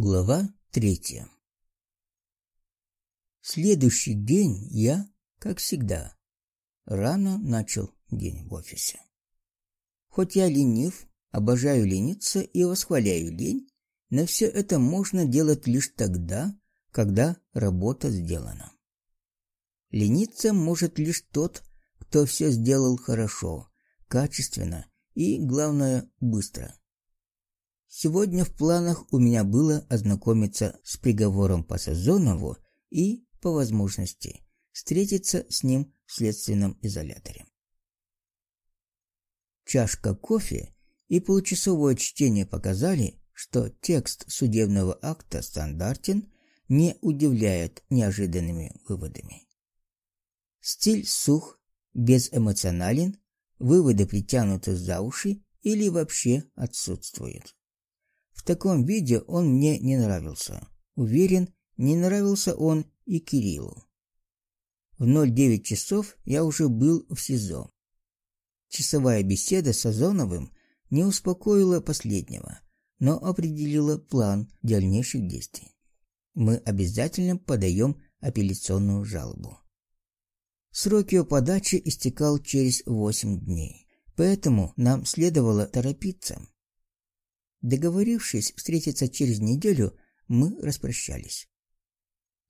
Глава третья. Следующий день я, как всегда, рано начал день в офисе. Хоть я ленив, обожаю лениться и восхваляю лень, но все это можно делать лишь тогда, когда работа сделана. Лениться может лишь тот, кто все сделал хорошо, качественно и, главное, быстро. Сегодня в планах у меня было ознакомиться с приговором по Сазонову и, по возможности, встретиться с ним в следственном изоляторе. Чашка кофе и получасовое чтение показали, что текст судебного акта стандартен, не удивляет неожиданными выводами. Стиль сух, безэмоционален, выводы притянуты за уши или вообще отсутствуют. Таком виде он мне не нравился. Уверен, не нравился он и Кириллу. В 09 часов я уже был в СИЗО. Часовая беседа с Озоновым не успокоила последнего, но определила план дальнейших действий. Мы обязательно подаем апелляционную жалобу. Срок ее подачи истекал через 8 дней, поэтому нам следовало торопиться. Договорившись встретиться через неделю, мы распрощались.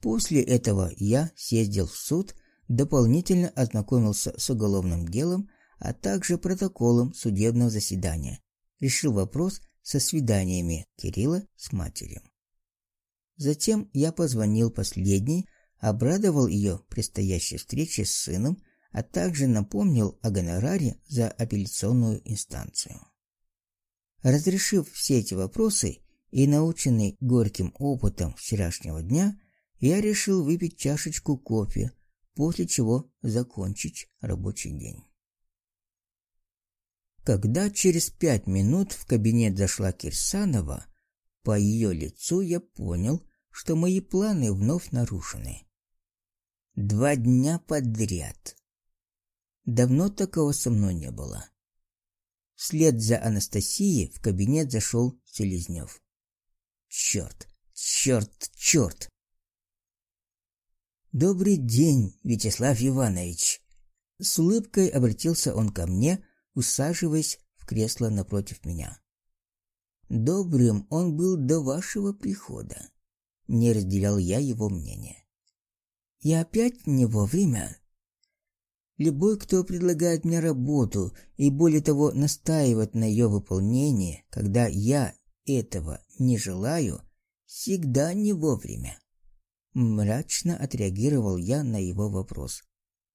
После этого я съездил в суд, дополнительно ознакомился с уголовным делом, а также протоколом судебного заседания. Решил вопрос со свиданиями Кирилла с матерью. Затем я позвонил последней, обрадовал ее предстоящей встрече с сыном, а также напомнил о гонораре за апелляционную инстанцию. Разрешив все эти вопросы и наученный горьким опытом вчерашнего дня, я решил выпить чашечку кофе, после чего закончить рабочий день. Когда через пять минут в кабинет зашла Кирсанова, по ее лицу я понял, что мои планы вновь нарушены. Два дня подряд. Давно такого со мной не было. Вслед за Анастасией в кабинет зашел Селезнев. Черт, черт, черт! Добрый день, Вячеслав Иванович. С улыбкой обратился он ко мне, усаживаясь в кресло напротив меня. Добрым он был до вашего прихода. Не разделял я его мнение. Я опять не вовремя. Любой, кто предлагает мне работу и более того настаивает на ее выполнении, когда я этого не желаю, всегда не вовремя. Мрачно отреагировал я на его вопрос.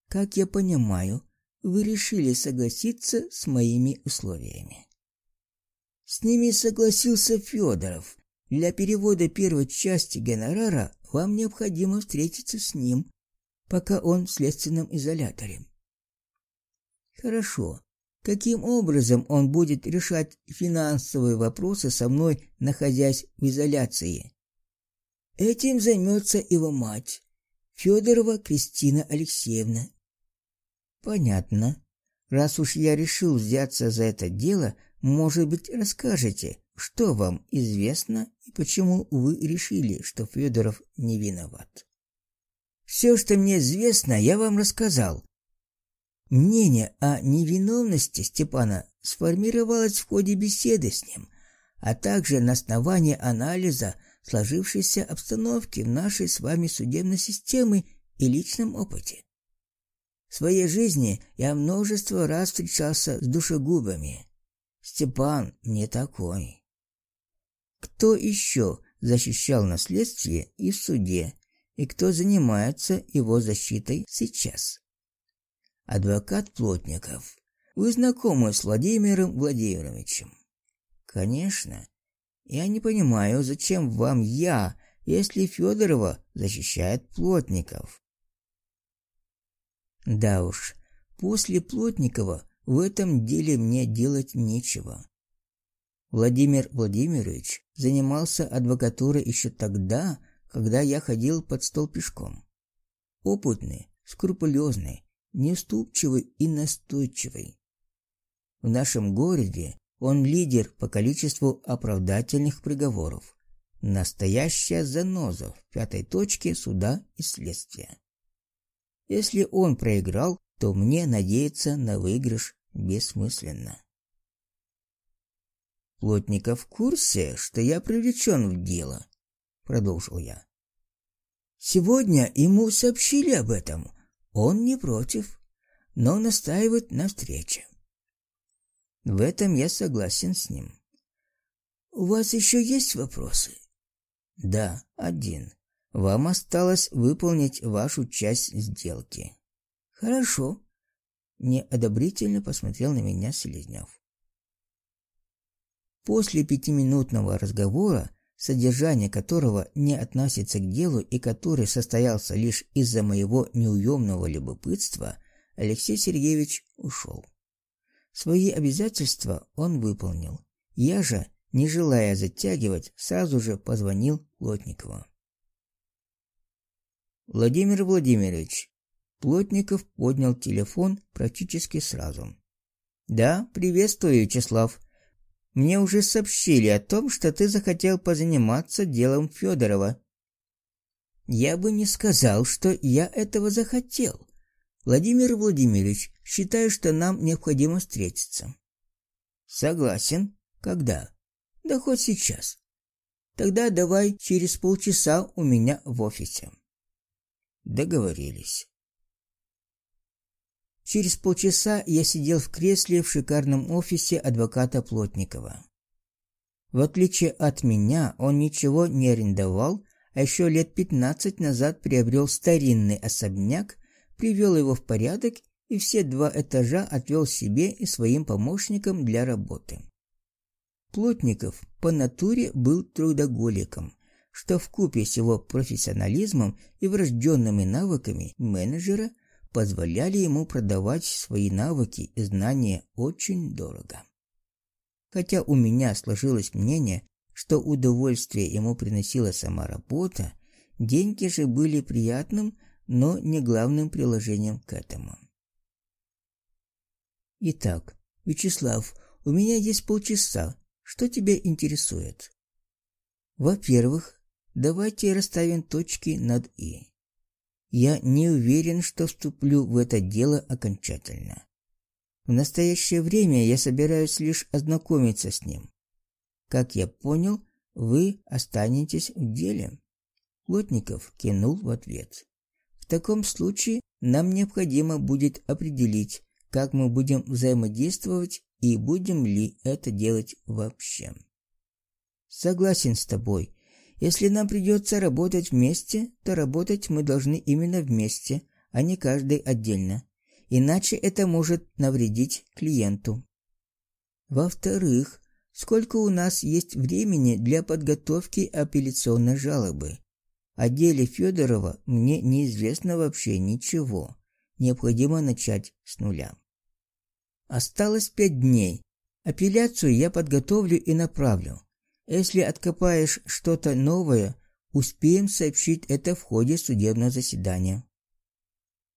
Как я понимаю, вы решили согласиться с моими условиями. С ними согласился Федоров. Для перевода первой части гонорара вам необходимо встретиться с ним, пока он в следственном изоляторе. Хорошо. Каким образом он будет решать финансовые вопросы со мной, находясь в изоляции? Этим займется его мать, Федорова Кристина Алексеевна. Понятно. Раз уж я решил взяться за это дело, может быть, расскажете, что вам известно и почему вы решили, что Федоров не виноват. Все, что мне известно, я вам рассказал. Мнение о невиновности Степана сформировалось в ходе беседы с ним, а также на основании анализа сложившейся обстановки в нашей с вами судебной системе и личном опыте. В своей жизни я множество раз встречался с душегубами. Степан не такой. Кто еще защищал наследствие и в суде, и кто занимается его защитой сейчас? Адвокат Плотников. Вы знакомы с Владимиром Владимировичем? Конечно. Я не понимаю, зачем вам я, если Федорова защищает Плотников. Да уж, после Плотникова в этом деле мне делать нечего. Владимир Владимирович занимался адвокатурой еще тогда, когда я ходил под стол пешком. Опытный, скрупулезный, неуступчивый и настойчивый. В нашем городе он лидер по количеству оправдательных приговоров. Настоящая заноза в пятой точке суда и следствия. Если он проиграл, то мне надеяться на выигрыш бессмысленно. Плотников в курсе, что я привлечен в дело, продолжил я. Сегодня ему сообщили об этом. Он не против, но настаивает на встрече. В этом я согласен с ним. У вас еще есть вопросы? Да, один. Вам осталось выполнить вашу часть сделки. Хорошо. Неодобрительно посмотрел на меня Селезнев. После пятиминутного разговора, содержание которого не относится к делу и который состоялся лишь из-за моего неуемного любопытства, Алексей Сергеевич ушел. Свои обязательства он выполнил. Я же, не желая затягивать, сразу же позвонил Плотникову. Владимир Владимирович, Плотников поднял телефон практически сразу. Да, приветствую, Вячеслав. Мне уже сообщили о том, что ты захотел позаниматься делом Федорова. Я бы не сказал, что я этого захотел. Владимир Владимирович, считаю, что нам необходимо встретиться. Согласен. Когда? Да хоть сейчас. Тогда давай через полчаса у меня в офисе. Договорились. Через полчаса я сидел в кресле в шикарном офисе адвоката Плотникова. В отличие от меня, он ничего не арендовал, а еще лет пятнадцать назад приобрел старинный особняк, привел его в порядок и все два этажа отвел себе и своим помощникам для работы. Плотников по натуре был трудоголиком, что в купе с его профессионализмом и врожденными навыками менеджера – позволяли ему продавать свои навыки и знания очень дорого. Хотя у меня сложилось мнение, что удовольствие ему приносила сама работа, деньги же были приятным, но не главным приложением к этому. Итак, Вячеслав, у меня есть полчаса. Что тебя интересует? Во-первых, давайте расставим точки над «и». Я не уверен, что вступлю в это дело окончательно. В настоящее время я собираюсь лишь ознакомиться с ним. Как я понял, вы останетесь в деле. Плотников кинул в ответ. В таком случае нам необходимо будет определить, как мы будем взаимодействовать и будем ли это делать вообще. Согласен с тобой. Если нам придется работать вместе, то работать мы должны именно вместе, а не каждый отдельно. Иначе это может навредить клиенту. Во-вторых, сколько у нас есть времени для подготовки апелляционной жалобы? О деле Федорова мне неизвестно вообще ничего. Необходимо начать с нуля. Осталось пять дней. Апелляцию я подготовлю и направлю. Если откопаешь что-то новое, успеем сообщить это в ходе судебного заседания.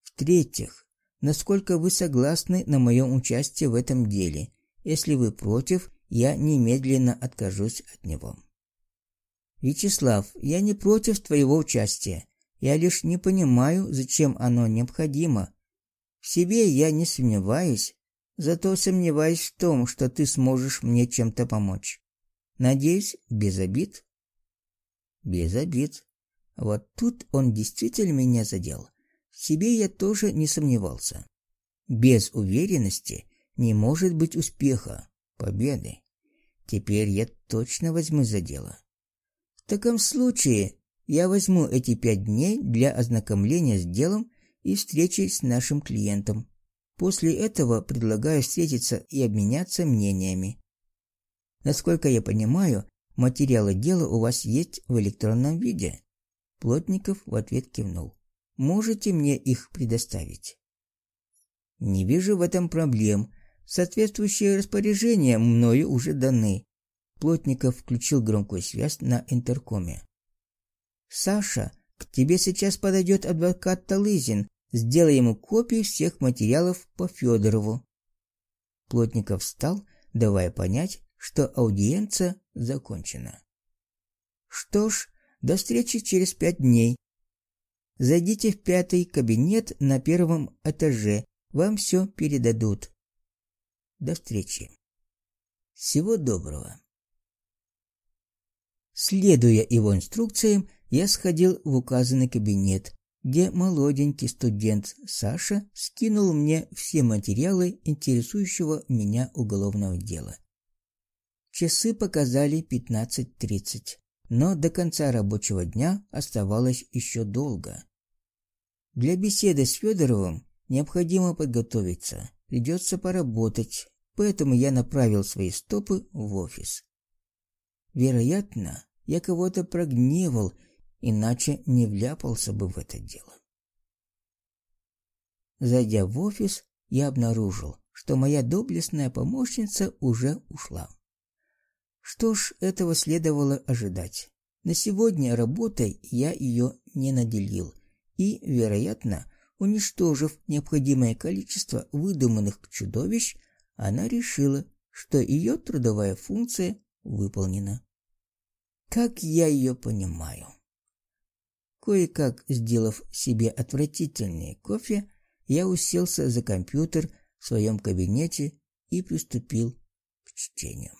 В-третьих, насколько вы согласны на мое участие в этом деле? Если вы против, я немедленно откажусь от него. Вячеслав, я не против твоего участия. Я лишь не понимаю, зачем оно необходимо. В себе я не сомневаюсь, зато сомневаюсь в том, что ты сможешь мне чем-то помочь. Надеюсь, без обид? Без обид. Вот тут он действительно меня задел. В себе я тоже не сомневался. Без уверенности не может быть успеха, победы. Теперь я точно возьму за дело. В таком случае я возьму эти пять дней для ознакомления с делом и встречи с нашим клиентом. После этого предлагаю встретиться и обменяться мнениями. Насколько я понимаю, материалы дела у вас есть в электронном виде. Плотников в ответ кивнул. Можете мне их предоставить? Не вижу в этом проблем. Соответствующие распоряжения мною уже даны. Плотников включил громкую связь на интеркоме. Саша, к тебе сейчас подойдет адвокат Талызин. Сделай ему копии всех материалов по Федорову. Плотников встал, давая понять, что аудиенция закончена. Что ж, до встречи через пять дней. Зайдите в пятый кабинет на первом этаже. Вам все передадут. До встречи. Всего доброго. Следуя его инструкциям, я сходил в указанный кабинет, где молоденький студент Саша скинул мне все материалы интересующего меня уголовного дела. Часы показали 15:30, но до конца рабочего дня оставалось еще долго. Для беседы с Федоровым необходимо подготовиться, придется поработать, поэтому я направил свои стопы в офис. Вероятно, я кого-то прогневал иначе не вляпался бы в это дело. Зайдя в офис, я обнаружил, что моя доблестная помощница уже ушла. Что ж, этого следовало ожидать. На сегодня работой я ее не наделил, и, вероятно, уничтожив необходимое количество выдуманных чудовищ, она решила, что ее трудовая функция выполнена. Как я ее понимаю? Кое-как сделав себе отвратительный кофе, я уселся за компьютер в своем кабинете и приступил к чтению.